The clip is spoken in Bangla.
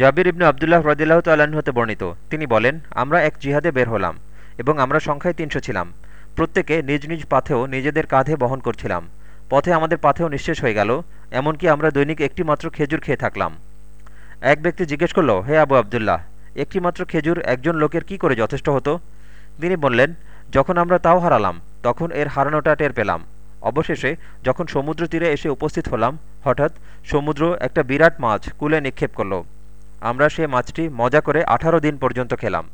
জাবির ইবনু আবদুল্লাহ রদিল্লাহ তাল্লাহ্ন হতে বর্ণিত। তিনি বলেন, আমরা এক জিহাদে বের হলাম এবং আমরা সংখ্যায় তিনশো ছিলাম। প্রত্যেকে নিজ নিজ পাথেও নিজেদের কাঁধে বহন করছিলাম। পথে আমাদের পাথেও নিঃশেষ হয়ে গেল, এমনকি আমরা দৈনিক একটি মাত্র খেজুর খেয়ে থাকলাম। এক ব্যক্তি জিজ্ঞেস করল, হে আবু আবদুল্লাহ, একটি মাত্র খেজুর একজন লোকের কি করে যথেষ্ট হতো? তিনি বললেন, যখন আমরা তাও হারালাম, তখন এর হারানোটা টের পেলাম। অবশেষে যখন সমুদ্র তীরে এসে উপস্থিত হলাম, হঠাৎ সমুদ্র একটা বিরাট মাছ কুলে নিক্ষেপ করল। আমরা সে মাছটি মজা করে আঠারো দিন পর্যন্ত খেলাম।